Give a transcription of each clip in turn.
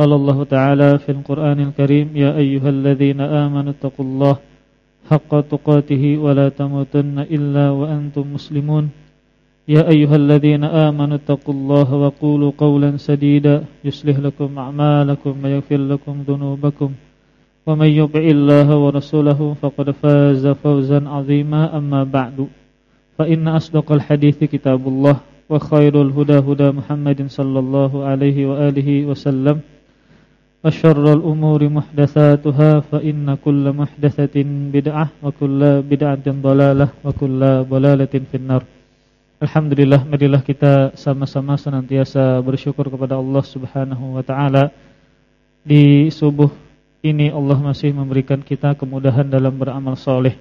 قال الله تعالى في القرآن الكريم يا أيها الذين آمنوا اتقوا الله حق تقاته ولا تموتن إلا وأنتم مسلمون. يا أيها الذين آمنوا اتقوا الله وقولوا قولا سديدا يصلح لكم أعمالكم ويغفر لكم ذنوبكم. ومن يطع الله ورسوله فقد فاز فوزا عظيما أما بعد. فإن أصدق الحديث كتاب الله وخير الهدى هدى محمد صلى الله عليه وآله وسلم. وشر الأمور محدثاتها فإن كل محدثة بدعة وكل بدعة ضلالة وكل ضلالة في النار Alhamdulillah marilah kita sama-sama senantiasa bersyukur kepada Allah Subhanahu wa taala di subuh ini Allah masih memberikan kita kemudahan dalam beramal soleh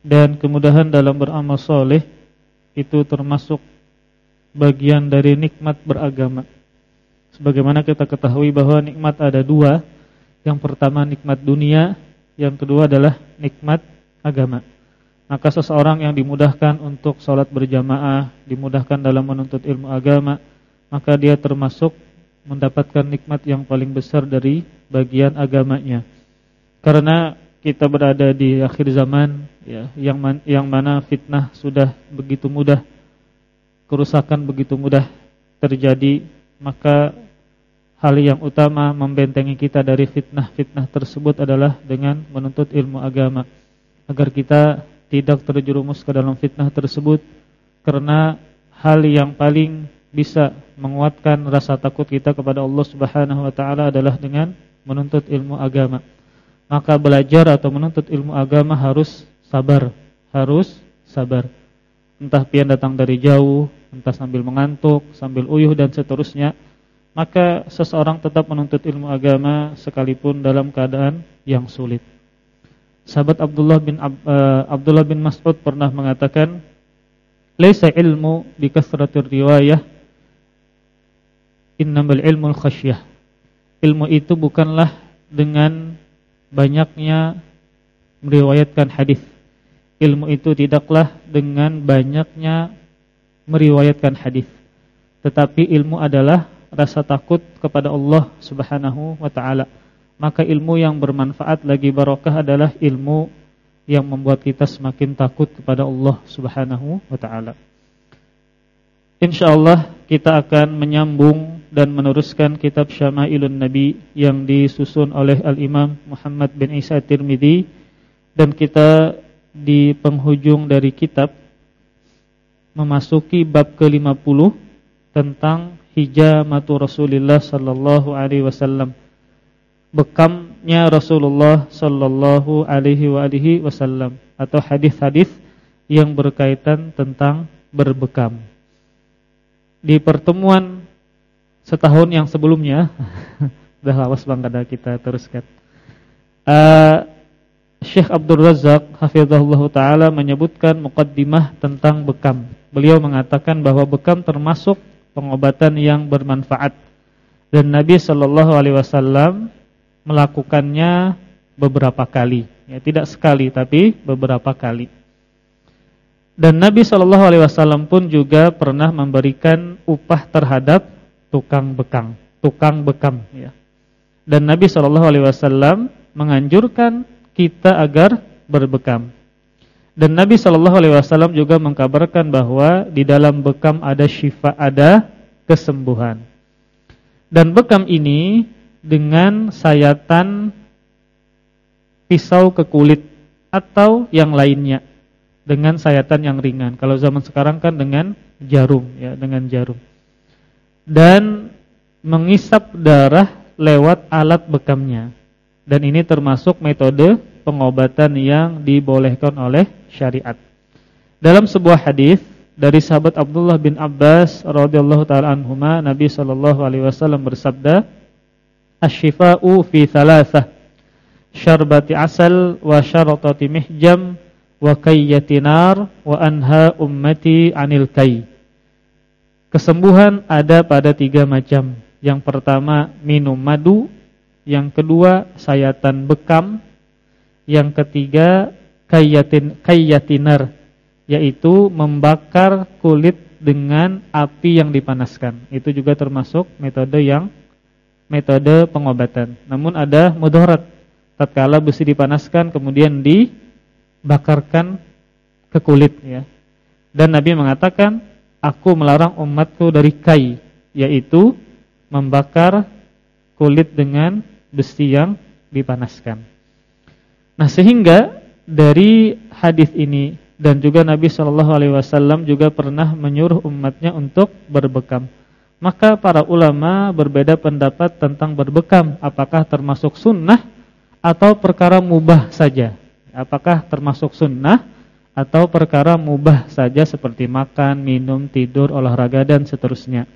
dan kemudahan dalam beramal soleh itu termasuk bagian dari nikmat beragama Sebagaimana kita ketahui bahwa nikmat ada dua. Yang pertama nikmat dunia Yang kedua adalah nikmat agama. Maka seseorang yang dimudahkan untuk sholat berjamaah Dimudahkan dalam menuntut ilmu agama Maka dia termasuk mendapatkan nikmat yang paling besar dari bagian agamanya. Karena kita berada di akhir zaman ya, yang, man, yang mana fitnah sudah begitu mudah Kerusakan begitu mudah terjadi maka hal yang utama membentengi kita dari fitnah-fitnah tersebut adalah dengan menuntut ilmu agama agar kita tidak terjerumus ke dalam fitnah tersebut karena hal yang paling bisa menguatkan rasa takut kita kepada Allah Subhanahu wa taala adalah dengan menuntut ilmu agama. Maka belajar atau menuntut ilmu agama harus sabar, harus sabar. Entah pian datang dari jauh, entah sambil mengantuk, sambil uyuh dan seterusnya, maka seseorang tetap menuntut ilmu agama sekalipun dalam keadaan yang sulit. Sahabat Abdullah bin uh, Abdullah bin Mas'ud pernah mengatakan, "Laisa ilmu bi kasratir riwayah, innamal ilmu khasyah." Ilmu itu bukanlah dengan banyaknya meriwayatkan hadis. Ilmu itu tidaklah dengan banyaknya meriwayatkan hadis. Tetapi ilmu adalah rasa takut kepada Allah Subhanahu wa taala. Maka ilmu yang bermanfaat lagi barokah adalah ilmu yang membuat kita semakin takut kepada Allah Subhanahu wa taala. Insyaallah kita akan menyambung dan meneruskan kitab Syama'ilun Nabi yang disusun oleh Al-Imam Muhammad bin Isa Tirmidzi dan kita di penghujung dari kitab memasuki bab ke-50 tentang hijamatu Rasulullah sallallahu alaihi wasallam. Bekamnya Rasulullah sallallahu alaihi wa alihi wasallam atau hadis-hadis yang berkaitan tentang berbekam. Di pertemuan setahun yang sebelumnya, dah lawas bang kada kita teruskan. Uh, Syekh Abdul Razak hafizahullah taala menyebutkan mukaddimah tentang bekam. Beliau mengatakan bahwa bekam termasuk pengobatan yang bermanfaat. Dan Nabi Shallallahu alaihi wasallam melakukannya beberapa kali. Ya, tidak sekali tapi beberapa kali. Dan Nabi Shallallahu alaihi wasallam pun juga pernah memberikan upah terhadap tukang bekam, tukang bekam ya. Dan Nabi Shallallahu alaihi wasallam menganjurkan kita agar berbekam. Dan Nabi Shallallahu Alaihi Wasallam juga mengkabarkan bahwa di dalam bekam ada syifa, ada kesembuhan. Dan bekam ini dengan sayatan pisau ke kulit atau yang lainnya dengan sayatan yang ringan. Kalau zaman sekarang kan dengan jarum ya, dengan jarum. Dan mengisap darah lewat alat bekamnya. Dan ini termasuk metode pengobatan yang dibolehkan oleh syariat. Dalam sebuah hadis dari sahabat Abdullah bin Abbas radhiyallahu taala anhuma Nabi sallallahu alaihi wasallam bersabda asyifa'u fi thalathah syarbati asal wa syaratati mihjam wa kayyati nar wa anha ummati anil kay Kesembuhan ada pada tiga macam. Yang pertama minum madu, yang kedua sayatan bekam, yang ketiga kayyatin kayyatinar yaitu membakar kulit dengan api yang dipanaskan. Itu juga termasuk metode yang metode pengobatan. Namun ada mudarat. Tatkala besi dipanaskan kemudian dibakarkan ke kulit ya. Dan Nabi mengatakan aku melarang umatku dari kai, yaitu membakar kulit dengan besi yang dipanaskan. Nah, sehingga dari hadis ini dan juga Nabi Shallallahu alaihi wasallam juga pernah menyuruh umatnya untuk berbekam. Maka para ulama berbeda pendapat tentang berbekam, apakah termasuk sunnah atau perkara mubah saja. Apakah termasuk sunnah atau perkara mubah saja seperti makan, minum, tidur, olahraga dan seterusnya.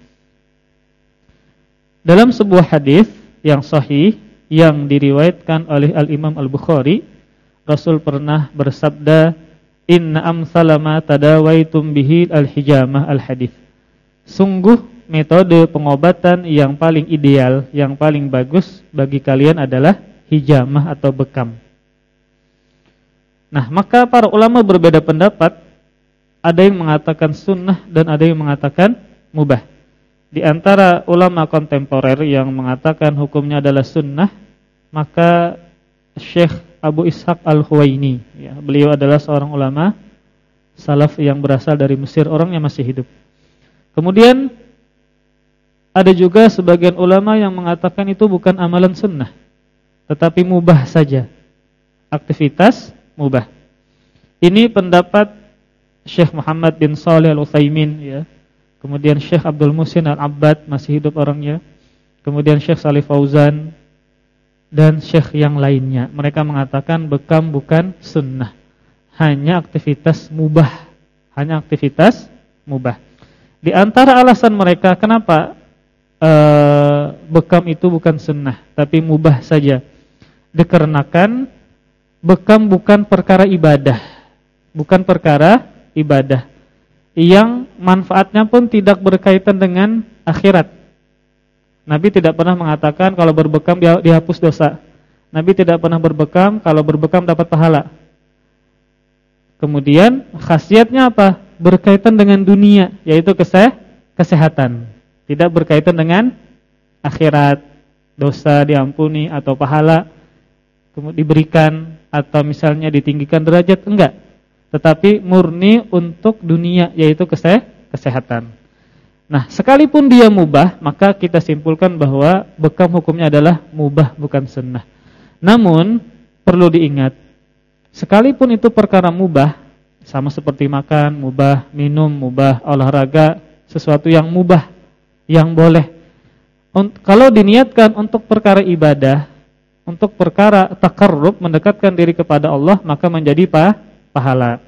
Dalam sebuah hadis yang sahih yang diriwayatkan oleh Al-Imam Al-Bukhari, Rasul pernah bersabda, "Inna amsalama tadawaitum bihi al-hijamah al-hadis." Sungguh metode pengobatan yang paling ideal, yang paling bagus bagi kalian adalah hijamah atau bekam. Nah, maka para ulama berbeda pendapat. Ada yang mengatakan sunnah dan ada yang mengatakan mubah. Di antara ulama kontemporer yang mengatakan hukumnya adalah sunnah, maka Syekh Abu Ishaq Al-Huwaini, ya, beliau adalah seorang ulama salaf yang berasal dari Mesir, orang yang masih hidup. Kemudian ada juga sebagian ulama yang mengatakan itu bukan amalan sunnah, tetapi mubah saja. Aktivitas mubah. Ini pendapat Syekh Muhammad bin Saleh Al-Utsaimin ya. Kemudian Syekh Abdul Musin Al-Abbad masih hidup orangnya. Kemudian Syekh Salih Fauzan dan Syekh yang lainnya. Mereka mengatakan bekam bukan sunnah. Hanya aktivitas mubah. Hanya aktivitas mubah. Di antara alasan mereka kenapa uh, bekam itu bukan sunnah tapi mubah saja. Dikarenakan bekam bukan perkara ibadah, bukan perkara ibadah yang manfaatnya pun tidak berkaitan dengan akhirat. Nabi tidak pernah mengatakan kalau berbekam dihapus dosa. Nabi tidak pernah berbekam kalau berbekam dapat pahala. Kemudian khasiatnya apa? Berkaitan dengan dunia, yaitu keseh kesehatan. Tidak berkaitan dengan akhirat, dosa diampuni atau pahala diberikan atau misalnya ditinggikan derajat enggak tetapi murni untuk dunia yaitu kesehatan. Nah sekalipun dia mubah maka kita simpulkan bahwa bekam hukumnya adalah mubah bukan sunnah. Namun perlu diingat sekalipun itu perkara mubah sama seperti makan mubah minum mubah olahraga sesuatu yang mubah yang boleh. Kalau diniatkan untuk perkara ibadah untuk perkara takarrub mendekatkan diri kepada Allah maka menjadi pa, pahala.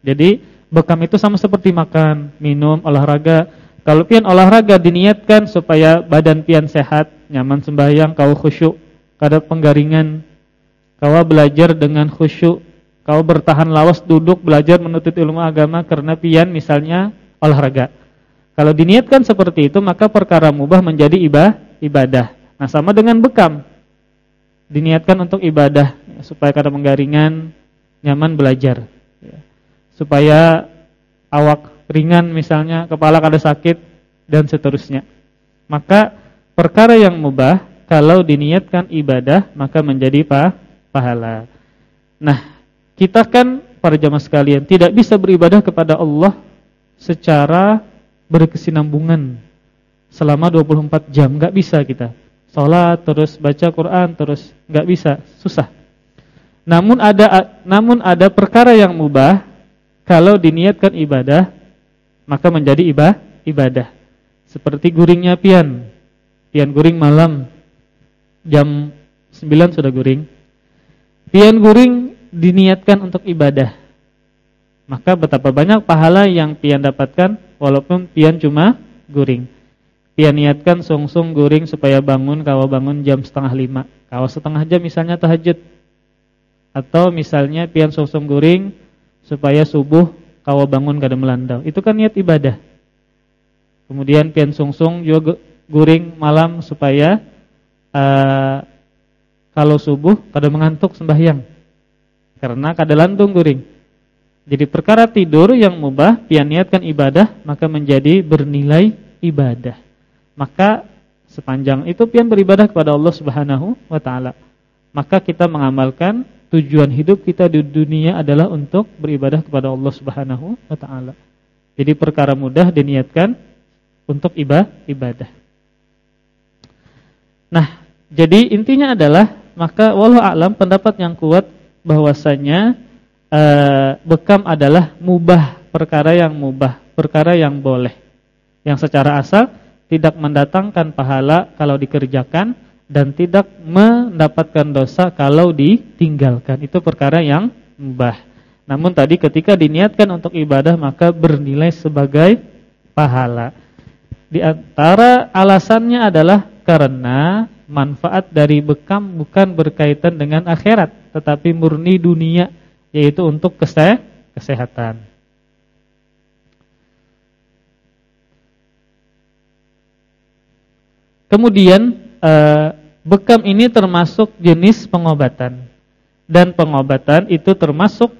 Jadi bekam itu sama seperti makan, minum, olahraga. Kalau pian olahraga diniatkan supaya badan pian sehat, nyaman sembahyang, kau khusyuk, kada penggaringan, kau belajar dengan khusyuk, kau bertahan lawas duduk belajar menuntut ilmu agama karena pian misalnya olahraga. Kalau diniatkan seperti itu maka perkara mubah menjadi ibadah. Nah sama dengan bekam diniatkan untuk ibadah ya, supaya kada menggaringan, nyaman belajar. Ya. Supaya awak ringan misalnya, kepala kada sakit dan seterusnya. Maka perkara yang mubah kalau diniatkan ibadah maka menjadi pa, pahala. Nah, kita kan para jamaah sekalian tidak bisa beribadah kepada Allah secara berkesinambungan selama 24 jam, enggak bisa kita sholat terus baca Quran terus nggak bisa susah namun ada namun ada perkara yang mubah. Kalau diniatkan ibadah maka menjadi ibadah ibadah. Seperti guringnya pian. Pian guring malam. Jam 9 sudah guring. Pian guring diniatkan untuk ibadah. Maka betapa banyak pahala yang pian dapatkan walaupun pian cuma guring. Pian niatkan sungsung guring supaya bangun kawa bangun jam setengah lima. Kawa setengah jam misalnya tahajud. Atau misalnya pian sungsung guring supaya subuh kawa bangun kada melandau. Itu kan niat ibadah. Kemudian pian sungsung juga guring malam supaya uh, kalau subuh kada mengantuk sembahyang. Karena kada lantung guring. Jadi perkara tidur yang mubah pian niatkan ibadah maka menjadi bernilai ibadah maka sepanjang itu pian beribadah kepada Allah Subhanahu wa taala. Maka kita mengamalkan tujuan hidup kita di dunia adalah untuk beribadah kepada Allah Subhanahu wa taala. Jadi perkara mudah diniatkan untuk ibadah. Nah, jadi intinya adalah maka walau alam pendapat yang kuat bahwasanya uh, bekam adalah mubah, perkara yang mubah, perkara yang boleh. Yang secara asal tidak mendatangkan pahala kalau dikerjakan dan tidak mendapatkan dosa kalau ditinggalkan. Itu perkara yang mubah. Namun tadi ketika diniatkan untuk ibadah maka bernilai sebagai pahala. Di antara alasannya adalah karena manfaat dari bekam bukan berkaitan dengan akhirat, tetapi murni dunia, yaitu untuk kesehatan. Kemudian eh, bekam ini termasuk jenis pengobatan dan pengobatan itu termasuk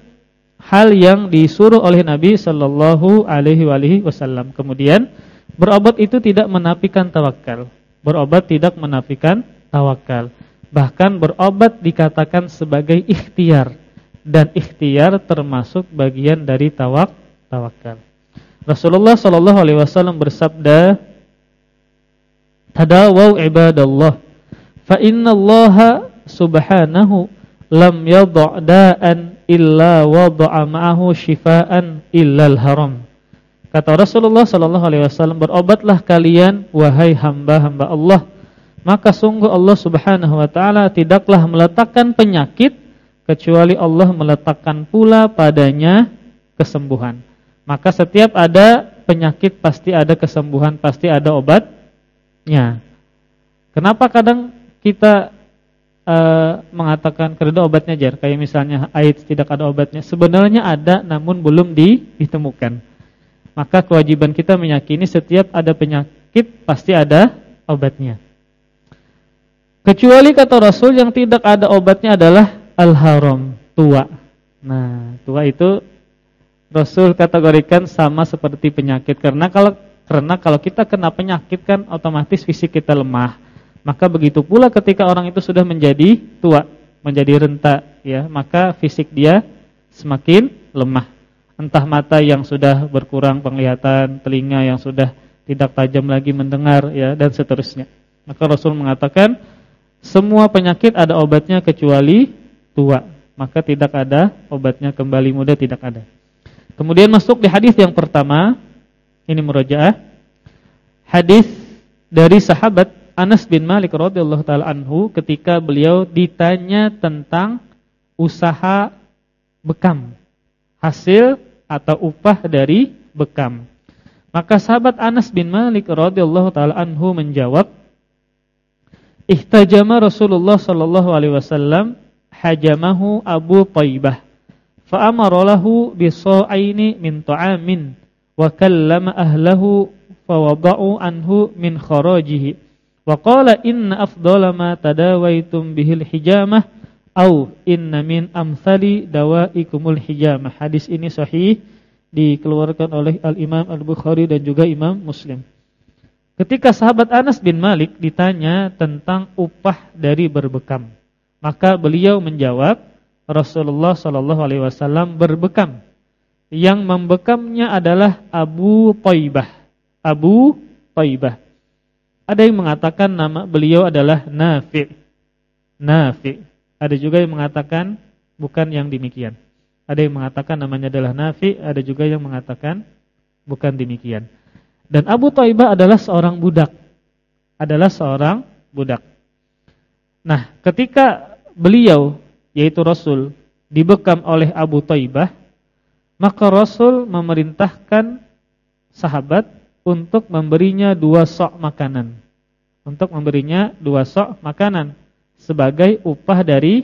hal yang disuruh oleh Nabi Shallallahu Alaihi Wasallam. Kemudian berobat itu tidak menafikan tawakal. Berobat tidak menafikan tawakal. Bahkan berobat dikatakan sebagai ikhtiar dan ikhtiar termasuk bagian dari tawak tawakal. Rasulullah Shallallahu Alaihi Wasallam bersabda, tadawaw ibadallah fa innallaha subhanahu lam yadha' da'an illa wada'a ma'ahu shifaan illal haram kata Rasulullah sallallahu alaihi wasallam berobatlah kalian wahai hamba-hamba Allah. Maka sungguh Allah Subhanahu wa taala tidaklah meletakkan penyakit kecuali Allah meletakkan pula padanya kesembuhan. Maka setiap ada penyakit pasti ada kesembuhan pasti ada obat Ya. Kenapa kadang kita uh, mengatakan kereda obatnya jar kayak misalnya AIDS tidak ada obatnya. Sebenarnya ada namun belum di, ditemukan. Maka kewajiban kita meyakini setiap ada penyakit pasti ada obatnya. Kecuali kata Rasul yang tidak ada obatnya adalah al-haram tua. Nah tua itu Rasul kategorikan sama seperti penyakit. Karena kalau karena kalau kita kena penyakit kan otomatis fisik kita lemah. Maka begitu pula ketika orang itu sudah menjadi tua, menjadi renta ya, maka fisik dia semakin lemah. Entah mata yang sudah berkurang penglihatan, telinga yang sudah tidak tajam lagi mendengar ya dan seterusnya. Maka Rasul mengatakan semua penyakit ada obatnya kecuali tua. Maka tidak ada obatnya kembali muda tidak ada. Kemudian masuk di hadis yang pertama ini murojaah. Hadis dari sahabat Anas bin Malik radhiyallahu taala anhu ketika beliau ditanya tentang usaha bekam, hasil atau upah dari bekam. Maka sahabat Anas bin Malik radhiyallahu taala anhu menjawab, "Ihtajama Rasulullah sallallahu alaihi wasallam hajamahu Abu Thaibah fa amara lahu bi min ta'amin wa kallama ahlahu fawada'u anhu min kharajihi wa qala inna afdala ma tadawaitum bihil hijamah au inna min amsali dawaikumul hijamah hadis ini sahih dikeluarkan oleh Al-Imam Al-Bukhari dan juga Imam Muslim Ketika sahabat Anas bin Malik ditanya tentang upah dari berbekam, maka beliau menjawab, Rasulullah Shallallahu alaihi wasallam berbekam yang membekamnya adalah Abu Taibah. Abu Taibah. Ada yang mengatakan nama beliau adalah Nafi. Nafi. Ada juga yang mengatakan bukan yang demikian. Ada yang mengatakan namanya adalah Nafi, ada juga yang mengatakan bukan demikian. Dan Abu Taibah adalah seorang budak. Adalah seorang budak. Nah, ketika beliau yaitu Rasul dibekam oleh Abu Taibah maka Rasul memerintahkan sahabat untuk memberinya dua sok makanan. Untuk memberinya dua sok makanan sebagai upah dari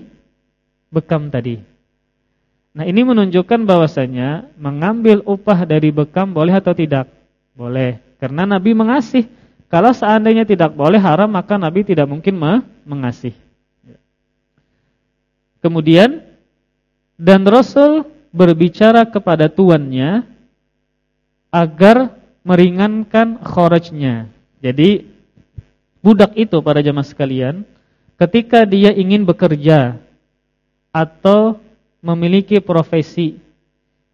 bekam tadi. Nah, ini menunjukkan bahwasanya mengambil upah dari bekam boleh atau tidak? Boleh, karena Nabi mengasih. Kalau seandainya tidak boleh haram, maka Nabi tidak mungkin mengasih. Kemudian dan Rasul berbicara kepada tuannya agar meringankan kharajnya. Jadi budak itu para jemaah sekalian, ketika dia ingin bekerja atau memiliki profesi,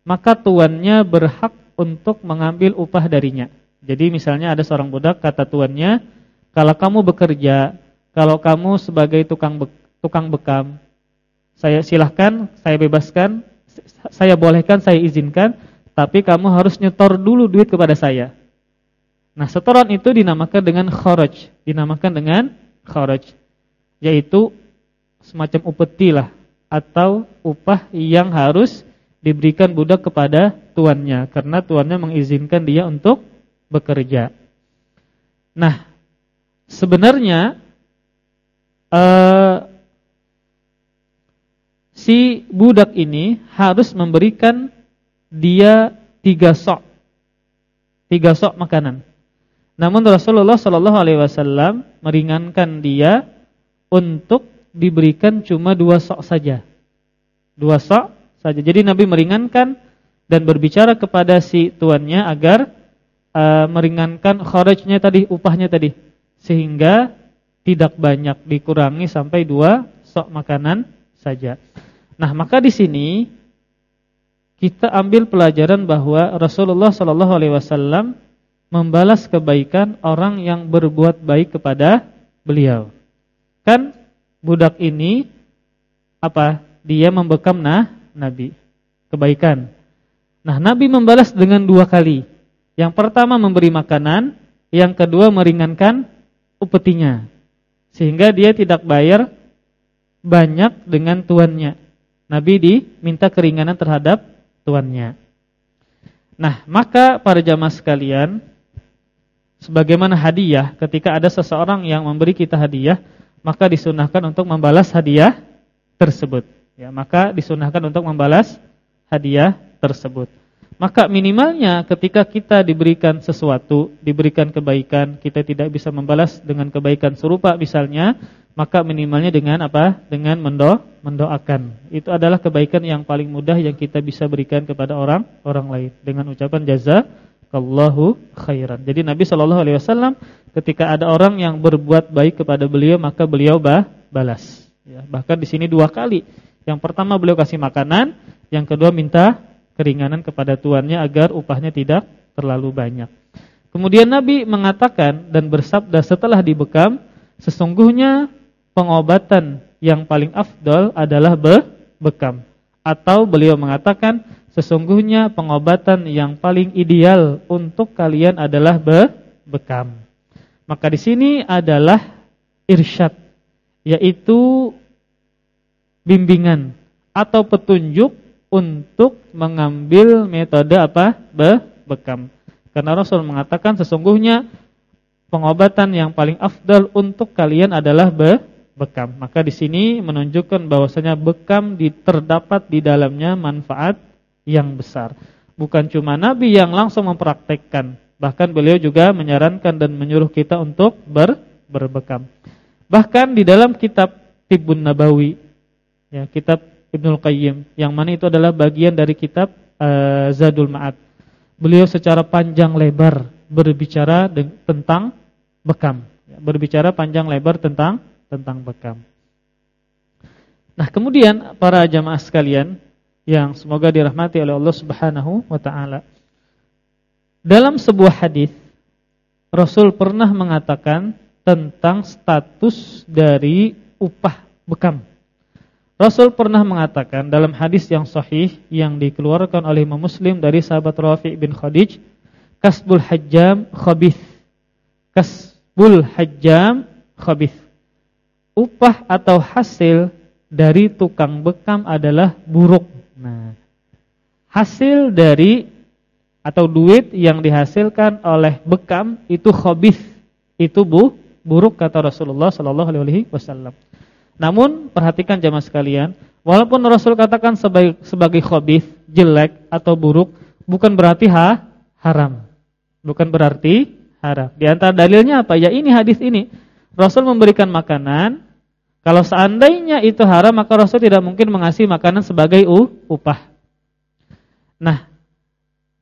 maka tuannya berhak untuk mengambil upah darinya. Jadi misalnya ada seorang budak kata tuannya, kalau kamu bekerja, kalau kamu sebagai tukang be tukang bekam, saya silahkan, saya bebaskan, saya bolehkan, saya izinkan, tapi kamu harus nyetor dulu duit kepada saya. Nah, setoran itu dinamakan dengan kharaj, dinamakan dengan kharaj, yaitu semacam upeti lah atau upah yang harus diberikan budak kepada tuannya karena tuannya mengizinkan dia untuk bekerja. Nah, sebenarnya uh, si budak ini harus memberikan dia tiga sok, tiga sok makanan. Namun Rasulullah Shallallahu Alaihi Wasallam meringankan dia untuk diberikan cuma dua sok saja, dua sok saja. Jadi Nabi meringankan dan berbicara kepada si tuannya agar uh, meringankan kharajnya tadi, upahnya tadi, sehingga tidak banyak dikurangi sampai dua sok makanan saja. Nah, maka di sini kita ambil pelajaran bahwa Rasulullah Shallallahu Alaihi Wasallam membalas kebaikan orang yang berbuat baik kepada beliau. Kan budak ini apa? Dia membekam nah Nabi kebaikan. Nah, Nabi membalas dengan dua kali. Yang pertama memberi makanan, yang kedua meringankan upetinya. Sehingga dia tidak bayar banyak dengan tuannya. Nabi diminta keringanan terhadap tuannya. Nah, maka para jamaah sekalian, sebagaimana hadiah, ketika ada seseorang yang memberi kita hadiah, maka disunahkan untuk membalas hadiah tersebut. Ya, maka disunahkan untuk membalas hadiah tersebut. Maka minimalnya ketika kita diberikan sesuatu, diberikan kebaikan, kita tidak bisa membalas dengan kebaikan serupa misalnya, maka minimalnya dengan apa? Dengan mendo mendoakan. Itu adalah kebaikan yang paling mudah yang kita bisa berikan kepada orang orang lain dengan ucapan jazakallahu khairan. Jadi Nabi Shallallahu alaihi wasallam ketika ada orang yang berbuat baik kepada beliau, maka beliau bah balas. Ya, bahkan di sini dua kali. Yang pertama beliau kasih makanan, yang kedua minta keringanan kepada tuannya agar upahnya tidak terlalu banyak. Kemudian Nabi mengatakan dan bersabda setelah dibekam, sesungguhnya pengobatan yang paling afdol adalah be bekam. Atau beliau mengatakan, sesungguhnya pengobatan yang paling ideal untuk kalian adalah be bekam. Maka di sini adalah irsyad, yaitu bimbingan atau petunjuk untuk mengambil metode apa? Be bekam. Karena Rasul mengatakan sesungguhnya pengobatan yang paling afdal untuk kalian adalah be bekam. Maka di sini menunjukkan bahwasanya bekam terdapat di dalamnya manfaat yang besar. Bukan cuma Nabi yang langsung mempraktekkan, bahkan beliau juga menyarankan dan menyuruh kita untuk ber, berbekam. Bahkan di dalam kitab Tibbun Nabawi, ya kitab Ibnul Qayyim yang mana itu adalah bagian dari kitab uh, Zadul Ma'ad. Beliau secara panjang lebar berbicara tentang bekam, ya, berbicara panjang lebar tentang tentang bekam. Nah, kemudian para jamaah sekalian yang semoga dirahmati oleh Allah Subhanahu wa taala. Dalam sebuah hadis Rasul pernah mengatakan tentang status dari upah bekam. Rasul pernah mengatakan dalam hadis yang sahih yang dikeluarkan oleh Imam Muslim dari sahabat Rafi' bin Khadij, kasbul hajjam khabith. Kasbul hajjam khabith. Upah atau hasil dari tukang bekam adalah buruk. Nah, hasil dari atau duit yang dihasilkan oleh bekam itu khabith, itu bu, buruk kata Rasulullah sallallahu alaihi wasallam. Namun perhatikan jamaah sekalian, walaupun Rasul katakan sebagai sebagai khabith, jelek atau buruk, bukan berarti ha, haram. Bukan berarti haram. Di antara dalilnya apa? Ya ini hadis ini. Rasul memberikan makanan, kalau seandainya itu haram maka Rasul tidak mungkin mengasih makanan sebagai upah. Nah,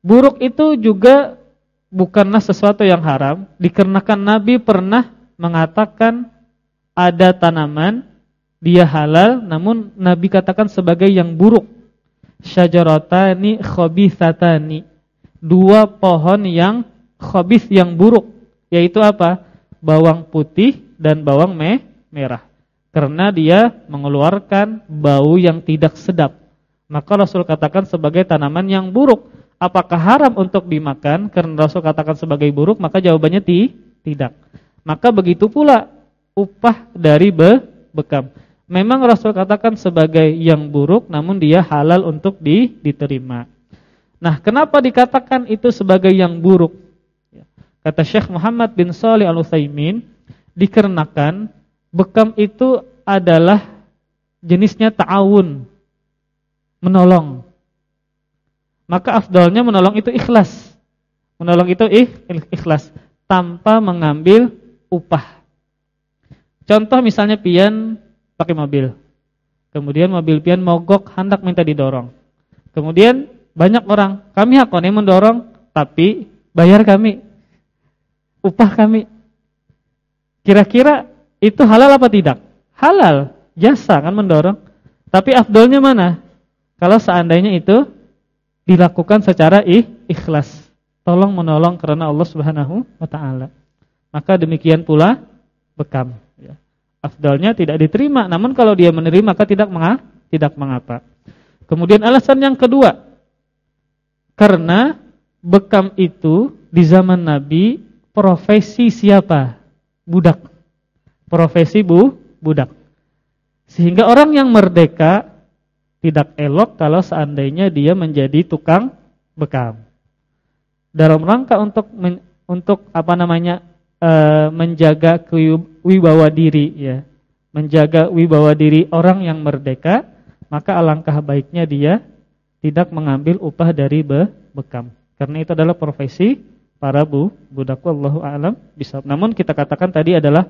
buruk itu juga bukanlah sesuatu yang haram dikarenakan Nabi pernah mengatakan ada tanaman dia halal namun Nabi katakan sebagai yang buruk. Syajaratani khabithatani. Dua pohon yang khabith yang buruk yaitu apa? Bawang putih dan bawang me merah. Karena dia mengeluarkan bau yang tidak sedap. Maka Rasul katakan sebagai tanaman yang buruk. Apakah haram untuk dimakan? Karena Rasul katakan sebagai buruk, maka jawabannya ti tidak. Maka begitu pula upah dari be bekam. Memang Rasul katakan sebagai yang buruk namun dia halal untuk di, diterima. Nah, kenapa dikatakan itu sebagai yang buruk? Ya. Kata Syekh Muhammad bin Salih Al-Utsaimin, dikarenakan bekam itu adalah jenisnya ta'awun, menolong. Maka afdalnya menolong itu ikhlas. Menolong itu ikhlas tanpa mengambil upah. Contoh misalnya pian pakai mobil. Kemudian mobil pian mogok hendak minta didorong. Kemudian banyak orang, kami hakone mendorong tapi bayar kami. Upah kami. Kira-kira itu halal apa tidak? Halal, jasa kan mendorong. Tapi afdolnya mana? Kalau seandainya itu dilakukan secara ikhlas. Tolong menolong karena Allah Subhanahu wa taala maka demikian pula bekam. Ya. Afdalnya tidak diterima, namun kalau dia menerima maka tidak mengapa, tidak mengapa. Kemudian alasan yang kedua, karena bekam itu di zaman Nabi profesi siapa? Budak. Profesi bu, budak. Sehingga orang yang merdeka tidak elok kalau seandainya dia menjadi tukang bekam. Dalam rangka untuk untuk apa namanya e, menjaga wibawa diri ya. Menjaga wibawa diri orang yang merdeka, maka alangkah baiknya dia tidak mengambil upah dari be bekam. Karena itu adalah profesi para bu budak wallahu alam bisa. Namun kita katakan tadi adalah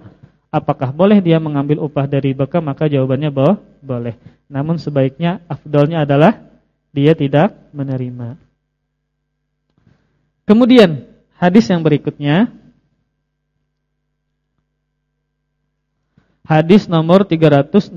apakah boleh dia mengambil upah dari bekam maka jawabannya bahwa boleh. Namun sebaiknya afdolnya adalah dia tidak menerima. Kemudian hadis yang berikutnya Hadis nomor 361.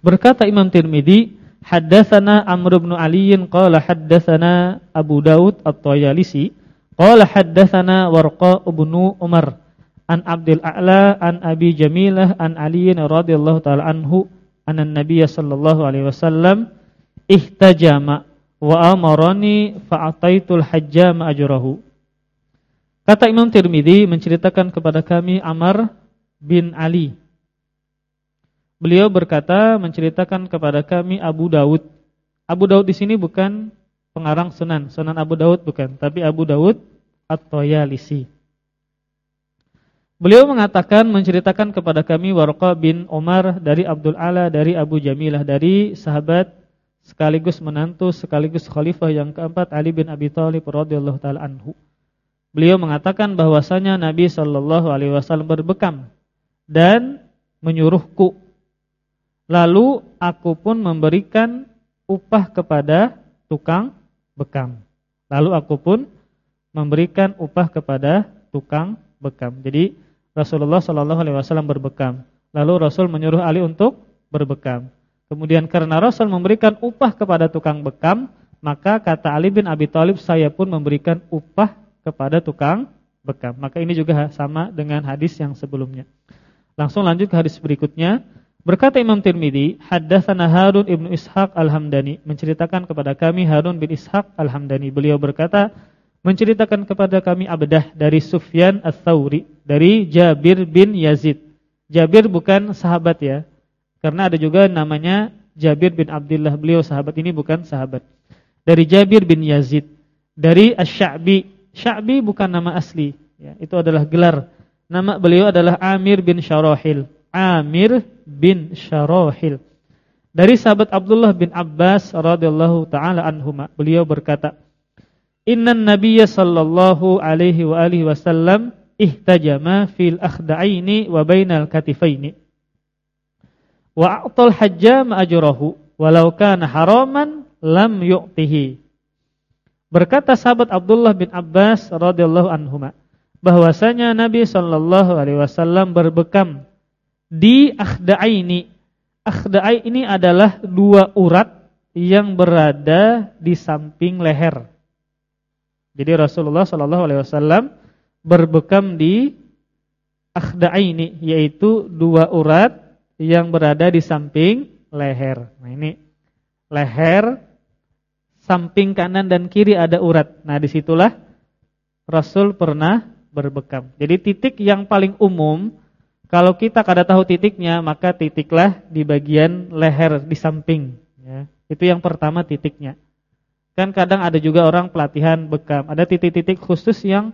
Berkata Imam Tirmizi, haddatsana Amr bin Ali qala haddatsana Abu Daud At-Tayalisi qala haddatsana Warqa bin Umar an Abdul A'la an Abi Jamilah an Ali radhiyallahu taala anhu anna Nabiy sallallahu alaihi wasallam ihtajama wa amarani fa'ataitul hajjama ajrahu. Kata Imam Tirmizi menceritakan kepada kami Amr bin Ali. Beliau berkata menceritakan kepada kami Abu Daud. Abu Daud di sini bukan pengarang Sunan, Sunan Abu Daud bukan, tapi Abu Daud At-Tayalisi. Beliau mengatakan menceritakan kepada kami Warqa bin Umar dari Abdul Ala dari Abu Jamilah dari sahabat sekaligus menantu sekaligus khalifah yang keempat Ali bin Abi Thalib radhiyallahu taala anhu. Beliau mengatakan bahwasanya Nabi sallallahu alaihi wasallam berbekam dan menyuruhku. Lalu aku pun memberikan upah kepada tukang bekam. Lalu aku pun memberikan upah kepada tukang bekam. Jadi Rasulullah Shallallahu Alaihi Wasallam berbekam. Lalu Rasul menyuruh Ali untuk berbekam. Kemudian karena Rasul memberikan upah kepada tukang bekam, maka kata Ali bin Abi Thalib saya pun memberikan upah kepada tukang bekam. Maka ini juga sama dengan hadis yang sebelumnya. Langsung lanjut ke hadis berikutnya. Berkata Imam Tirmidzi, haddatsana Harun ibnu Ishaq Al-Hamdani, menceritakan kepada kami Harun bin Ishaq Al-Hamdani. Beliau berkata, menceritakan kepada kami Abdah dari Sufyan Ats-Tsauri, dari Jabir bin Yazid. Jabir bukan sahabat ya. Karena ada juga namanya Jabir bin Abdullah. Beliau sahabat ini bukan sahabat. Dari Jabir bin Yazid dari Asy-Sya'bi. Sya'bi bukan nama asli, ya, itu adalah gelar. Nama beliau adalah Amir bin Syarahil. Amir bin Syarahil. Dari sahabat Abdullah bin Abbas radhiyallahu taala anhuma, beliau berkata, "Innan nabiyya sallallahu alaihi wa alihi wasallam ihtajama fil akhda'aini wa bainal katifaini." Wa a'tal hajjam ajrahu walau kana haraman lam yu'tihi. Berkata sahabat Abdullah bin Abbas radhiyallahu anhuma bahwasanya Nabi sallallahu alaihi wasallam berbekam di akhda'aini. Akhda'ai ini adalah dua urat yang berada di samping leher. Jadi Rasulullah sallallahu alaihi wasallam berbekam di akhda'aini yaitu dua urat yang berada di samping leher. Nah ini leher samping kanan dan kiri ada urat. Nah, di situlah Rasul pernah berbekam. Jadi titik yang paling umum, kalau kita kada tahu titiknya, maka titiklah di bagian leher di samping. Ya. Itu yang pertama titiknya. Kan kadang ada juga orang pelatihan bekam. Ada titik-titik khusus yang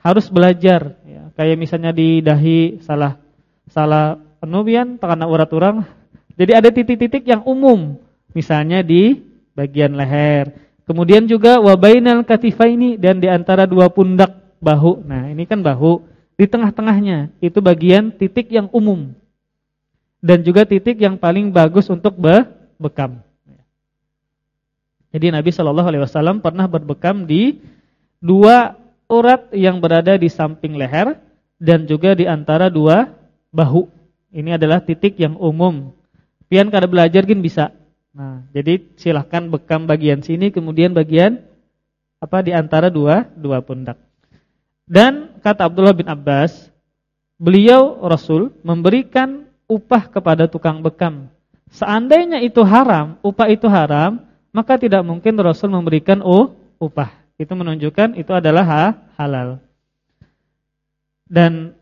harus belajar. Ya. Kayak misalnya di dahi salah salah penubian karena urat orang. Jadi ada titik-titik yang umum. Misalnya di bagian leher. Kemudian juga wabainal katifaini dan di antara dua pundak bahu. Nah, ini kan bahu. Di tengah-tengahnya itu bagian titik yang umum. Dan juga titik yang paling bagus untuk be bekam. Jadi Nabi Shallallahu alaihi wasallam pernah berbekam di dua urat yang berada di samping leher dan juga di antara dua bahu. Ini adalah titik yang umum. Pian kada belajar gin bisa. Nah, jadi silahkan bekam bagian sini kemudian bagian apa di antara dua dua pundak. Dan kata Abdullah bin Abbas, beliau Rasul memberikan upah kepada tukang bekam. Seandainya itu haram, upah itu haram, maka tidak mungkin Rasul memberikan uh, upah. Itu menunjukkan itu adalah ha, halal. Dan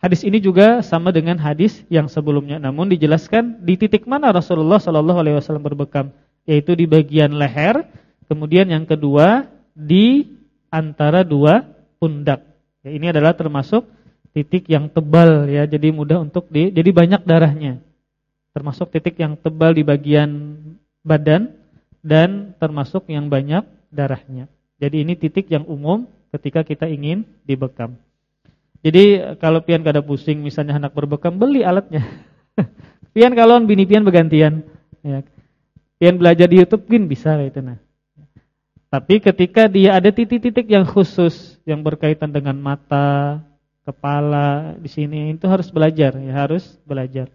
Hadis ini juga sama dengan hadis yang sebelumnya, namun dijelaskan di titik mana Rasulullah Shallallahu Alaihi Wasallam berbekam, yaitu di bagian leher, kemudian yang kedua di antara dua pundak. Ya, ini adalah termasuk titik yang tebal ya, jadi mudah untuk di, jadi banyak darahnya, termasuk titik yang tebal di bagian badan dan termasuk yang banyak darahnya. Jadi ini titik yang umum ketika kita ingin dibekam. Jadi kalau pian kada pusing misalnya anak berbekam beli alatnya. pian kalau bini pian bergantian ya. Pian belajar di YouTube pun bisa itu nah. Tapi ketika dia ada titik-titik yang khusus yang berkaitan dengan mata, kepala di sini itu harus belajar ya, harus belajar.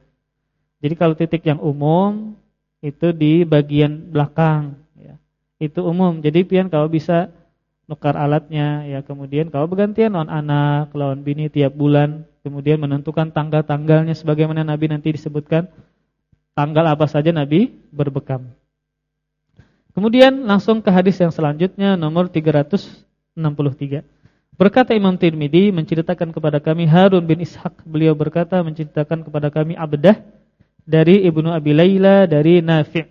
Jadi kalau titik yang umum itu di bagian belakang ya. Itu umum. Jadi pian kalau bisa nukar alatnya ya kemudian kalau bergantian lawan anak lawan bini tiap bulan kemudian menentukan tanggal-tanggalnya sebagaimana Nabi nanti disebutkan tanggal apa saja Nabi berbekam kemudian langsung ke hadis yang selanjutnya nomor 363 berkata Imam Tirmidzi menceritakan kepada kami Harun bin Ishaq beliau berkata menceritakan kepada kami Abdah dari Ibnu Abi Layla dari Nafi'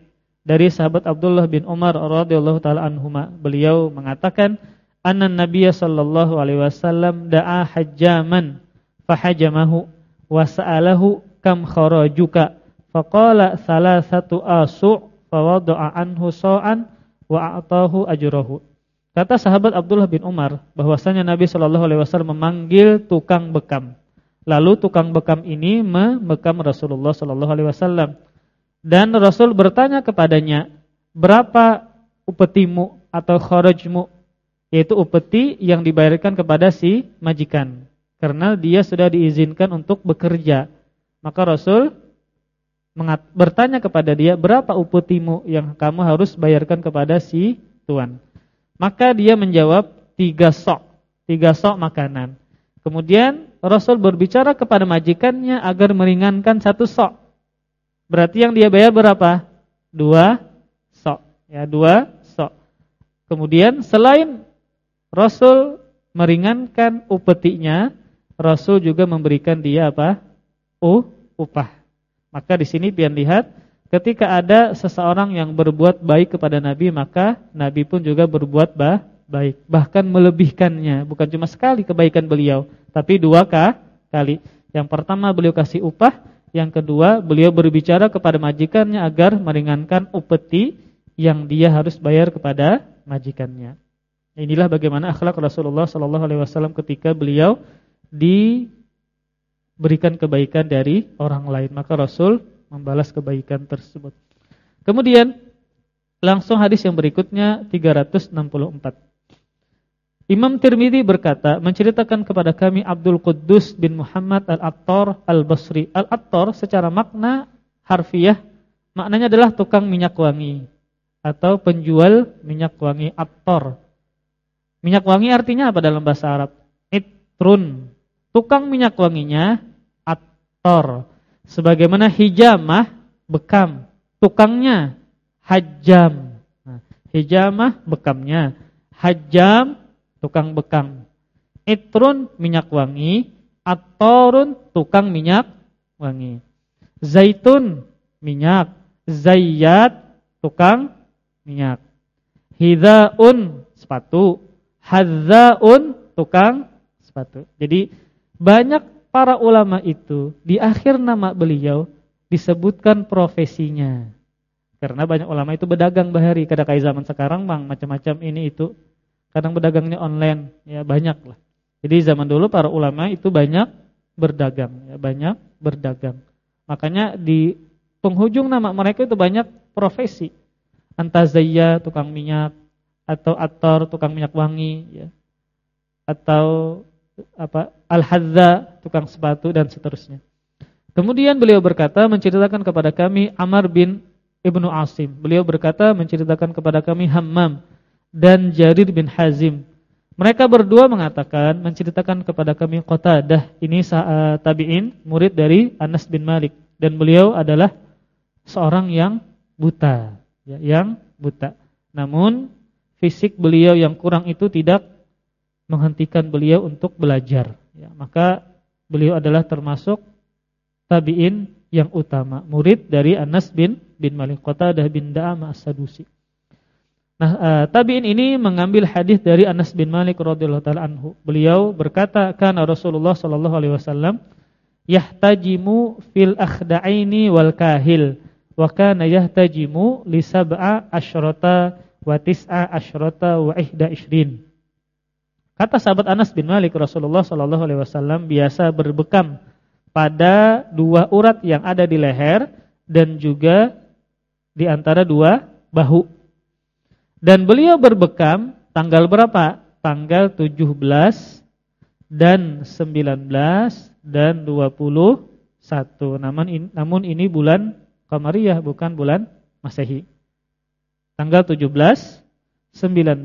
dari sahabat Abdullah bin Umar radhiyallahu taala anhuma. Beliau mengatakan anna nabiyya sallallahu alaihi wasallam da'a hajjaman fahajamahu wa sa'alahu kam kharajuka faqala salasatu asu' fawada'a anhu sa'an wa a'tahu ajrahu. Kata sahabat Abdullah bin Umar bahwasanya Nabi sallallahu alaihi wasallam memanggil tukang bekam lalu tukang bekam ini membekam Rasulullah sallallahu alaihi wasallam dan Rasul bertanya kepadanya, berapa upetimu atau kharajmu? Yaitu upeti yang dibayarkan kepada si majikan. Karena dia sudah diizinkan untuk bekerja. Maka Rasul bertanya kepada dia, berapa upetimu yang kamu harus bayarkan kepada si tuan? Maka dia menjawab, tiga sok. Tiga sok makanan. Kemudian Rasul berbicara kepada majikannya agar meringankan satu sok. Berarti yang dia bayar berapa? Dua sok. Ya, dua sok. Kemudian selain Rasul meringankan upetinya, Rasul juga memberikan dia apa? Uh, upah. Maka di sini pian lihat ketika ada seseorang yang berbuat baik kepada Nabi, maka Nabi pun juga berbuat bah, baik, bahkan melebihkannya, bukan cuma sekali kebaikan beliau, tapi dua kali. Yang pertama beliau kasih upah, yang kedua beliau berbicara kepada majikannya agar meringankan upeti yang dia harus bayar kepada majikannya. Inilah bagaimana akhlak Rasulullah sallallahu alaihi wasallam ketika beliau diberikan kebaikan dari orang lain, maka Rasul membalas kebaikan tersebut. Kemudian langsung hadis yang berikutnya 364. Imam Tirmidzi berkata, menceritakan kepada kami Abdul Quddus bin Muhammad Al-Attar Al-Basri. Al-Attar secara makna harfiah maknanya adalah tukang minyak wangi atau penjual minyak wangi Attar Minyak wangi artinya apa dalam bahasa Arab? Itrun. Tukang minyak wanginya attor. Sebagaimana hijamah bekam. Tukangnya hajam. Nah, hijamah bekamnya. Hajam tukang bekam. Itrun minyak wangi, attorun tukang minyak wangi. Zaitun minyak, zayyat tukang minyak. Hidaun sepatu, Hadzaun tukang sepatu. Jadi banyak para ulama itu di akhir nama beliau disebutkan profesinya. Karena banyak ulama itu berdagang bahari. Kadang kayak zaman sekarang bang macam-macam ini itu. Kadang berdagangnya online ya banyak lah. Jadi zaman dulu para ulama itu banyak berdagang ya banyak berdagang. Makanya di penghujung nama mereka itu banyak profesi. Antazayya tukang minyak, atau ator tukang minyak wangi ya. Atau apa al-hadza tukang sepatu dan seterusnya. Kemudian beliau berkata menceritakan kepada kami Amr bin Ibnu Asim. Beliau berkata menceritakan kepada kami Hammam dan Jarir bin Hazim. Mereka berdua mengatakan menceritakan kepada kami Qatadah ini uh, tabi'in murid dari Anas bin Malik dan beliau adalah seorang yang buta ya, yang buta. Namun fisik beliau yang kurang itu tidak menghentikan beliau untuk belajar. Ya, maka beliau adalah termasuk tabi'in yang utama, murid dari Anas bin bin Malik Qatadah bin Da'am As-Sadusi. Nah, uh, tabi'in ini mengambil hadis dari Anas bin Malik radhiyallahu taala anhu. Beliau berkata, "Kana Rasulullah sallallahu alaihi wasallam yahtajimu fil akhda'aini wal kahil wa kana yahtajimu li sab'a asyrata wa tis'a asyrata wa ihda ishrin. Kata sahabat Anas bin Malik Rasulullah sallallahu alaihi wasallam biasa berbekam pada dua urat yang ada di leher dan juga di antara dua bahu. Dan beliau berbekam tanggal berapa? Tanggal 17 dan 19 dan 21. Namun ini, namun ini bulan Qamariyah bukan bulan Masehi tanggal 17, 19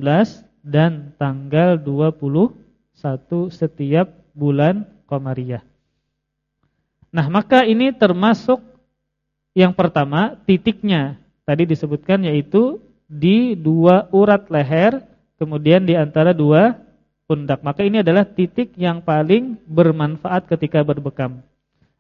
dan tanggal 21 setiap bulan Qamariyah. Nah, maka ini termasuk yang pertama titiknya tadi disebutkan yaitu di dua urat leher kemudian di antara dua pundak. Maka ini adalah titik yang paling bermanfaat ketika berbekam.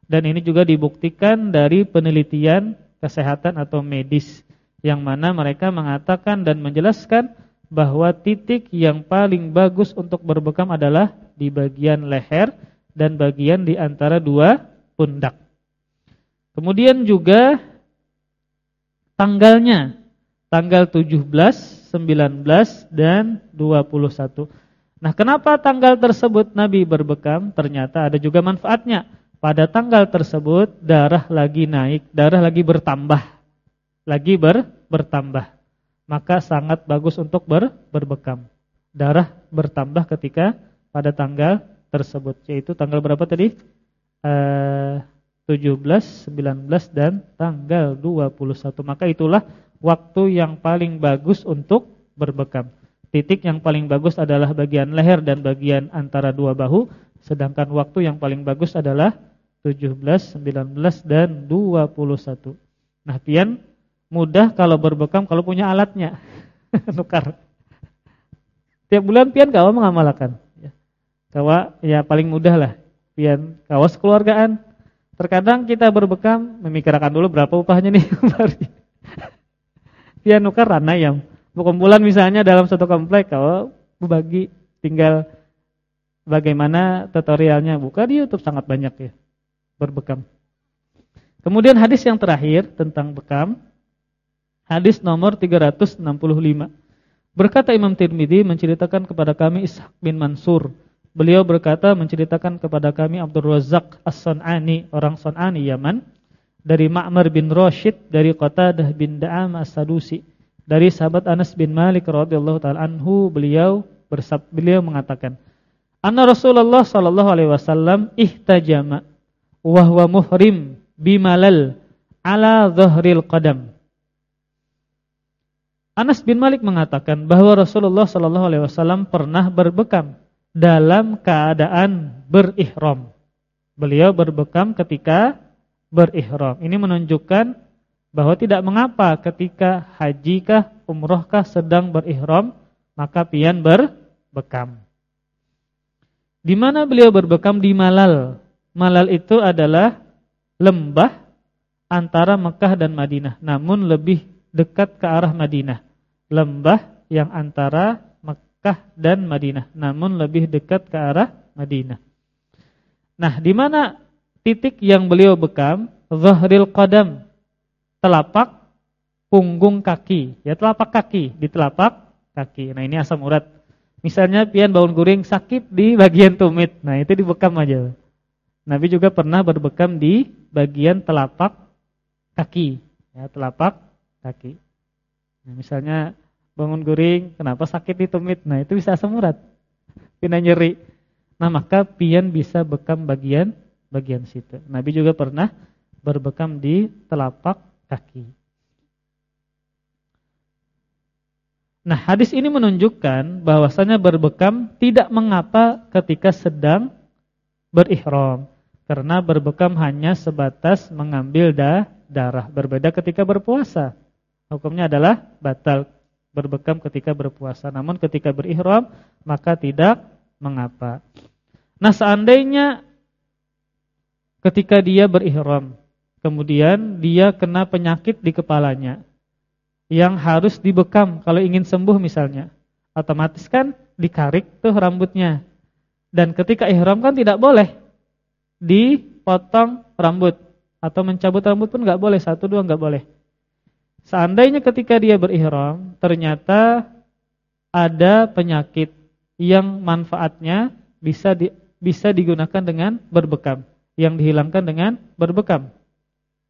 Dan ini juga dibuktikan dari penelitian kesehatan atau medis yang mana mereka mengatakan dan menjelaskan bahwa titik yang paling bagus untuk berbekam adalah di bagian leher dan bagian di antara dua pundak. Kemudian juga tanggalnya, tanggal 17, 19 dan 21. Nah, kenapa tanggal tersebut Nabi berbekam? Ternyata ada juga manfaatnya. Pada tanggal tersebut darah lagi naik, darah lagi bertambah lagi ber, bertambah. Maka sangat bagus untuk ber, berbekam. Darah bertambah ketika pada tanggal tersebut. Yaitu tanggal berapa tadi? Eh, 17, 19 dan tanggal 21. Maka itulah waktu yang paling bagus untuk berbekam. Titik yang paling bagus adalah bagian leher dan bagian antara dua bahu. Sedangkan waktu yang paling bagus adalah 17, 19 dan 21. Nah, pian mudah kalau berbekam kalau punya alatnya. Nukar. Tiap bulan pian kawa mengamalkan. Ya. Kawa ya paling mudah lah. Pian kawas keluargaan. Terkadang kita berbekam memikirkan dulu berapa upahnya nih Dia nukar rana yang Perkumpulan misalnya dalam satu komplek kalau berbagi tinggal bagaimana tutorialnya buka di YouTube sangat banyak ya berbekam. Kemudian hadis yang terakhir tentang bekam hadis nomor 365. Berkata Imam Tirmidzi menceritakan kepada kami Ishaq bin Mansur Beliau berkata menceritakan kepada kami Abdul Razak As-Sun'ani, orang Sun'ani Yaman, dari Ma'mar bin Rashid, dari Qatadah bin Da'am As-Sadusi, dari sahabat Anas bin Malik radhiyallahu taala anhu, beliau bersab beliau mengatakan, "Anna Rasulullah sallallahu alaihi wasallam ihtajama wa huwa muhrim bimalal ala dhahril qadam." Anas bin Malik mengatakan bahwa Rasulullah sallallahu alaihi wasallam pernah berbekam dalam keadaan berihram. Beliau berbekam ketika berihram. Ini menunjukkan bahwa tidak mengapa ketika haji kah, umroh kah sedang berihram, maka pian berbekam. Di mana beliau berbekam di Malal. Malal itu adalah lembah antara Mekah dan Madinah, namun lebih dekat ke arah Madinah. Lembah yang antara Mekah dan Madinah, namun lebih dekat ke arah Madinah. Nah, di mana titik yang beliau bekam? Zahril qadam, telapak punggung kaki. Ya, telapak kaki, di telapak kaki. Nah, ini asam urat. Misalnya pian bangun guring sakit di bagian tumit. Nah, itu dibekam aja. Nabi juga pernah berbekam di bagian telapak kaki, ya, telapak kaki. Nah, misalnya bangun guring, kenapa sakit di tumit? Nah, itu bisa asam urat. Pina nyeri. Nah, maka pian bisa bekam bagian bagian situ. Nabi juga pernah berbekam di telapak kaki. Nah, hadis ini menunjukkan bahwasanya berbekam tidak mengapa ketika sedang berihram. Karena berbekam hanya sebatas mengambil da darah. Berbeda ketika berpuasa. Hukumnya adalah batal berbekam ketika berpuasa. Namun ketika berihram maka tidak mengapa. Nah, seandainya ketika dia berihram kemudian dia kena penyakit di kepalanya yang harus dibekam kalau ingin sembuh misalnya. Otomatis kan dikarik tuh rambutnya. Dan ketika ihram kan tidak boleh dipotong rambut atau mencabut rambut pun nggak boleh, satu dua nggak boleh. Seandainya ketika dia berihram ternyata ada penyakit yang manfaatnya bisa di, bisa digunakan dengan berbekam, yang dihilangkan dengan berbekam.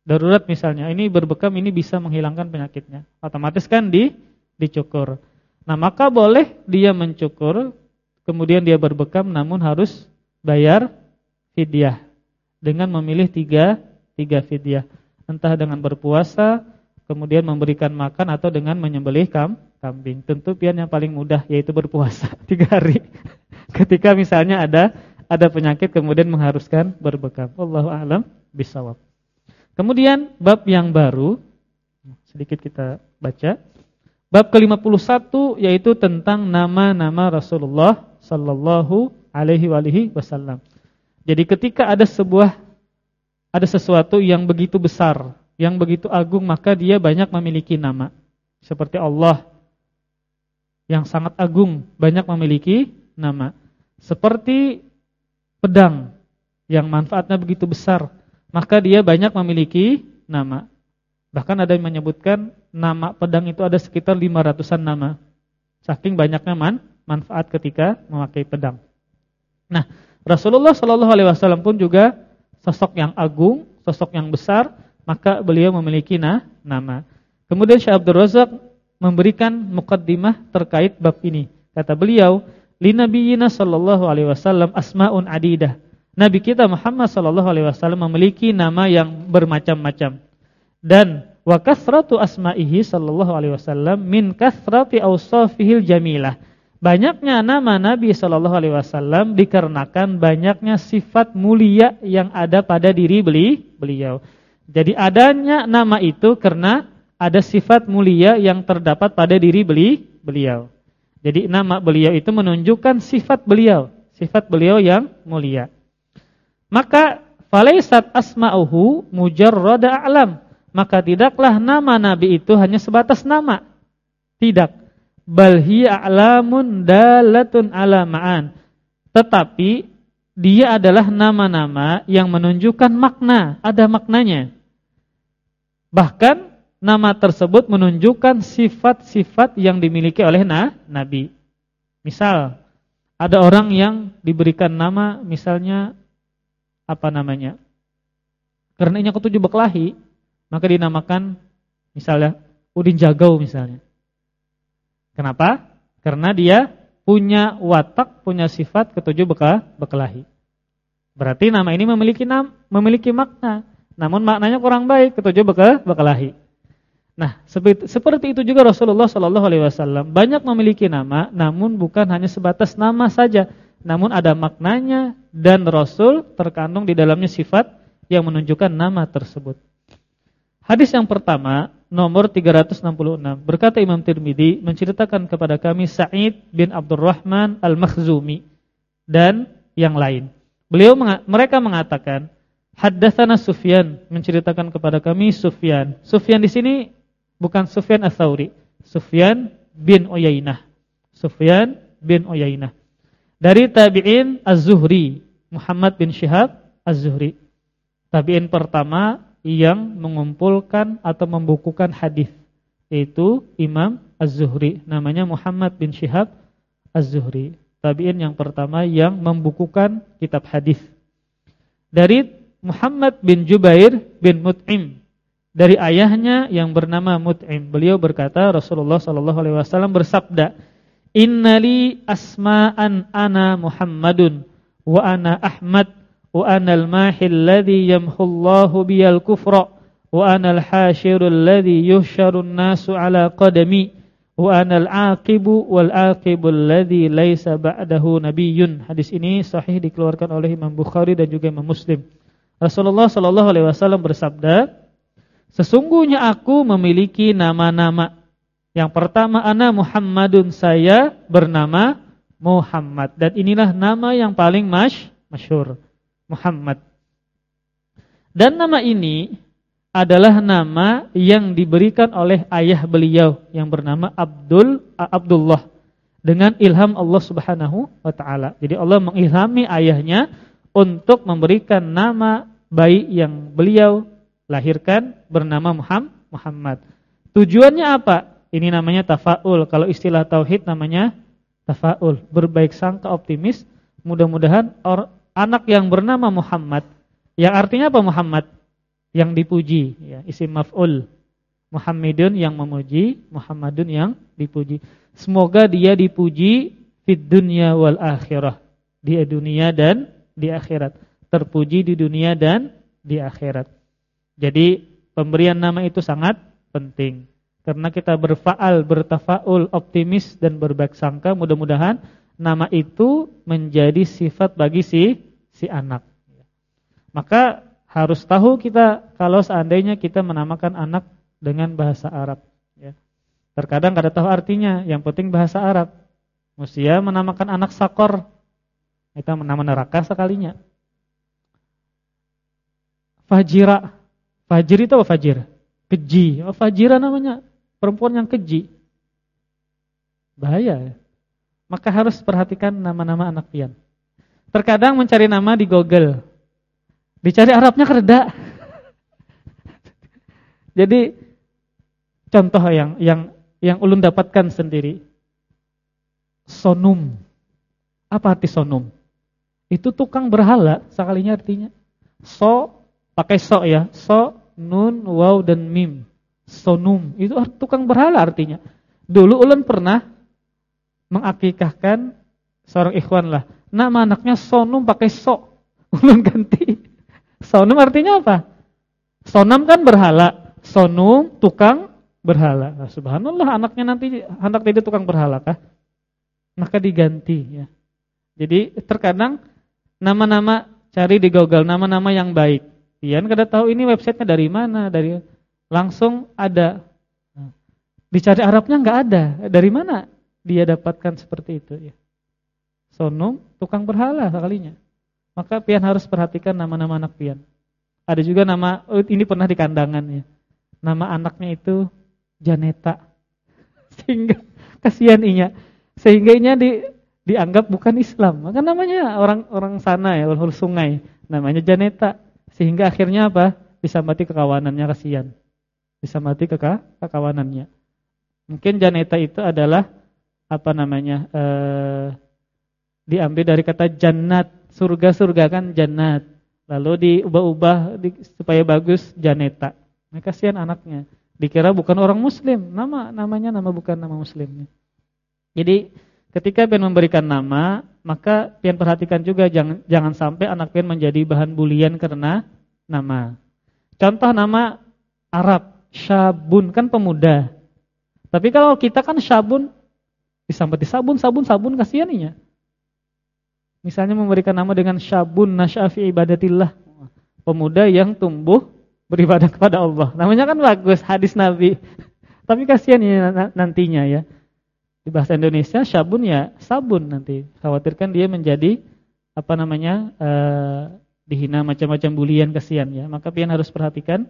Darurat misalnya, ini berbekam ini bisa menghilangkan penyakitnya. Otomatis kan di dicukur. Nah, maka boleh dia mencukur, kemudian dia berbekam namun harus bayar fidyah dengan memilih tiga tiga fidyah. Entah dengan berpuasa, kemudian memberikan makan atau dengan menyembelih kam, kambing. Tentu pian yang paling mudah yaitu berpuasa tiga hari. Ketika misalnya ada ada penyakit kemudian mengharuskan berbekam. Allahu a'lam bisawab. Kemudian bab yang baru sedikit kita baca. Bab ke-51 yaitu tentang nama-nama Rasulullah sallallahu alaihi wasallam. Jadi ketika ada sebuah ada sesuatu yang begitu besar yang begitu agung maka dia banyak memiliki nama. Seperti Allah yang sangat agung banyak memiliki nama. Seperti pedang yang manfaatnya begitu besar maka dia banyak memiliki nama. Bahkan ada yang menyebutkan nama pedang itu ada sekitar 500-an nama. Saking banyaknya man, manfaat ketika memakai pedang. Nah, Rasulullah Shallallahu alaihi wasallam pun juga sosok yang agung, sosok yang besar maka beliau memiliki nah, nama. Kemudian Syekh Abdul Razak memberikan mukaddimah terkait bab ini. Kata beliau, "Li nabiyina sallallahu alaihi wasallam asmaun adidah." Nabi kita Muhammad sallallahu alaihi wasallam memiliki nama yang bermacam-macam. Dan wa kasratu asma'ihi sallallahu alaihi wasallam min kasrati awsafihil jamilah. Banyaknya nama Nabi sallallahu alaihi wasallam dikarenakan banyaknya sifat mulia yang ada pada diri beli beliau. Jadi adanya nama itu karena ada sifat mulia yang terdapat pada diri beli beliau. Jadi nama beliau itu menunjukkan sifat beliau, sifat beliau yang mulia. Maka falaisat asma'uhu mujarrada a'lam. Maka tidaklah nama nabi itu hanya sebatas nama. Tidak. Bal hiya a'lamun dalatun ala ma'an. Tetapi dia adalah nama-nama yang menunjukkan makna, ada maknanya. Bahkan nama tersebut menunjukkan sifat-sifat yang dimiliki oleh na, nabi. Misal, ada orang yang diberikan nama misalnya apa namanya? Karena ini ketujuh berkelahi, maka dinamakan misalnya Udin Jagau misalnya. Kenapa? Karena dia punya watak, punya sifat ketujuh beka, berkelahi. Berarti nama ini memiliki nam, memiliki makna. Namun maknanya kurang baik, ketujuh beka, berkelahi. Nah, seperti itu juga Rasulullah Shallallahu Alaihi Wasallam banyak memiliki nama, namun bukan hanya sebatas nama saja, namun ada maknanya dan Rasul terkandung di dalamnya sifat yang menunjukkan nama tersebut. Hadis yang pertama, nomor 366, berkata Imam Tirmidzi menceritakan kepada kami Sa'id bin Abdurrahman Al-Makhzumi dan yang lain. Beliau mereka mengatakan, Haddatsana Sufyan menceritakan kepada kami Sufyan. Sufyan di sini bukan Sufyan Ats-Tsauri, Sufyan bin Uyainah. Sufyan bin Uyainah. Dari tabi'in Az-Zuhri, Muhammad bin Syihab Az-Zuhri. Tabi'in pertama yang mengumpulkan atau membukukan hadis yaitu Imam Az-Zuhri, namanya Muhammad bin Syihab Az-Zuhri. Tabi'in yang pertama yang membukukan kitab hadis. Dari Muhammad bin Jubair bin Mut'im dari ayahnya yang bernama Mut'im. Beliau berkata Rasulullah sallallahu alaihi wasallam bersabda, "Innali asma'an ana Muhammadun wa ana Ahmad wa ana al-mahil ladzi yamhullahu biyal kufra wa ana al-hashirul ladzi yuhsyarun nasu ala qadami wa ana al-aqibu wal aqibul ladzi laisa ba'dahu nabiyyun." Hadis ini sahih dikeluarkan oleh Imam Bukhari dan juga Imam Muslim. Rasulullah sallallahu alaihi wasallam bersabda, Sesungguhnya aku memiliki nama-nama. Yang pertama ana Muhammadun saya bernama Muhammad dan inilah nama yang paling mash, masyhur Muhammad. Dan nama ini adalah nama yang diberikan oleh ayah beliau yang bernama Abdul Abdullah dengan ilham Allah Subhanahu wa taala. Jadi Allah mengilhami ayahnya untuk memberikan nama bayi yang beliau lahirkan bernama Muhammad. Tujuannya apa? Ini namanya tafaul. Kalau istilah tauhid namanya tafaul, berbaik sangka optimis. Mudah-mudahan anak yang bernama Muhammad, yang artinya apa Muhammad? Yang dipuji, ya, isim maf'ul. Muhammadun yang memuji, Muhammadun yang dipuji. Semoga dia dipuji di dunia wal akhirah. Di dunia dan di akhirat. Terpuji di dunia dan di akhirat. Jadi pemberian nama itu sangat penting. Karena kita berfaal, bertafaul, optimis dan berbaik sangka, mudah-mudahan nama itu menjadi sifat bagi si si anak. Maka harus tahu kita kalau seandainya kita menamakan anak dengan bahasa Arab. Ya. Terkadang kada tahu artinya, yang penting bahasa Arab. Musia menamakan anak sakor, itu nama neraka sekalinya. Fajira, Fajir itu apa fajir? Keji. Oh, fajira namanya. Perempuan yang keji. Bahaya. Maka harus perhatikan nama-nama anak pian. Terkadang mencari nama di Google. Dicari Arabnya kereda. Jadi contoh yang yang yang ulun dapatkan sendiri. Sonum. Apa arti sonum? Itu tukang berhala, sekalinya artinya. So pakai so ya. So nun, waw dan mim. Sonum itu tukang berhala artinya. Dulu ulun pernah mengakikahkan seorang ikhwan lah. Nama anaknya Sonum pakai so. Ulun ganti. Sonum artinya apa? Sonam kan berhala. Sonum tukang berhala. Nah, subhanallah anaknya nanti anak tidak tukang berhala kah? Maka diganti ya. Jadi terkadang nama-nama cari di Google nama-nama yang baik. Pian kada tahu ini websitenya dari mana, dari langsung ada. Dicari Arabnya nggak ada. Dari mana dia dapatkan seperti itu ya? Sonum tukang berhala sekalinya. maka pian harus perhatikan nama-nama anak pian. Ada juga nama oh, ini pernah di kandangannya. Nama anaknya itu Janeta. Sehingga kasihan inya. Sehingga inya di dianggap bukan Islam. Maka namanya orang-orang sana ya, orang sungai. Namanya Janeta. Sehingga akhirnya apa? Bisa mati kekawanannya kasihan. Bisa mati keka kekawanannya. Mungkin Janeta itu adalah apa namanya? Eh, diambil dari kata jannat surga-surga kan jannat. Lalu diubah-ubah di, supaya bagus janeta. Nah, kasihan anaknya. Dikira bukan orang muslim, nama namanya nama bukan nama muslimnya. Jadi ketika pian memberikan nama, maka pian perhatikan juga jangan jangan sampai anak pian menjadi bahan bulian karena nama. Contoh nama Arab, Syabun kan pemuda. Tapi kalau kita kan Syabun disambati sabun, sabun, sabun kasihannya. Misalnya memberikan nama dengan syabun nasyafi ibadatillah. Pemuda yang tumbuh beribadah kepada Allah. Namanya kan bagus, hadis Nabi. Tapi kasihan ya nantinya ya. Di bahasa Indonesia syabun ya sabun nanti. Khawatirkan dia menjadi apa namanya? Uh, dihina macam-macam bulian kasihan ya. Maka pian harus perhatikan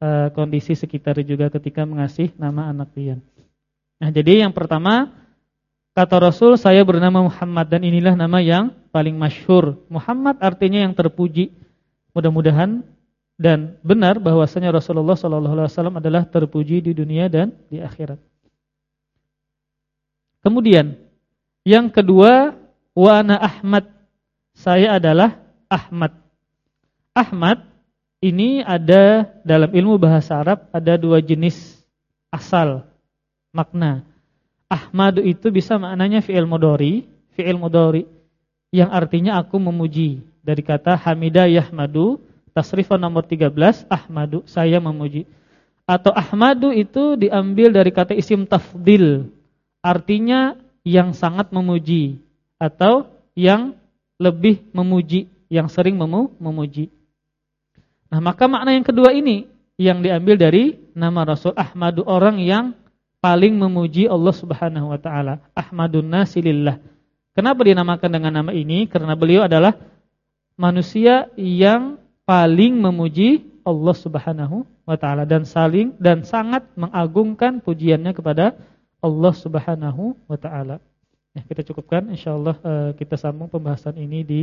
uh, kondisi sekitar juga ketika mengasih nama anak pian. Nah, jadi yang pertama Kata Rasul, saya bernama Muhammad dan inilah nama yang paling masyhur. Muhammad artinya yang terpuji. Mudah-mudahan dan benar bahwasanya Rasulullah wasallam adalah terpuji di dunia dan di akhirat. Kemudian yang kedua, wa ana Ahmad. Saya adalah Ahmad. Ahmad ini ada dalam ilmu bahasa Arab ada dua jenis asal makna. Ahmadu itu bisa maknanya fi'il mudhari, fi'il mudhari yang artinya aku memuji. Dari kata hamida yahmadu, tasrifan nomor 13, ahmadu, saya memuji. Atau ahmadu itu diambil dari kata isim tafdil, artinya yang sangat memuji atau yang lebih memuji, yang sering memu memuji. Nah, maka makna yang kedua ini yang diambil dari nama Rasul Ahmadu orang yang paling memuji Allah Subhanahu wa taala. Ahmadun nasilillah. Kenapa dinamakan dengan nama ini? Karena beliau adalah manusia yang paling memuji Allah Subhanahu wa taala dan saling dan sangat mengagungkan pujiannya kepada Allah Subhanahu wa taala. Ya, kita cukupkan insyaallah uh, kita sambung pembahasan ini di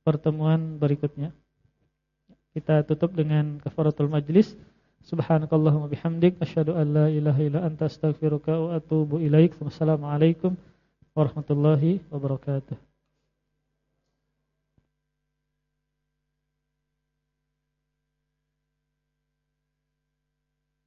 pertemuan berikutnya. Kita tutup dengan kafaratul majlis. Subhanakallahumma bihamdik asyhadu an la ilaha illa anta astaghfiruka wa atubu ilaik. Wassalamualaikum warahmatullahi wabarakatuh.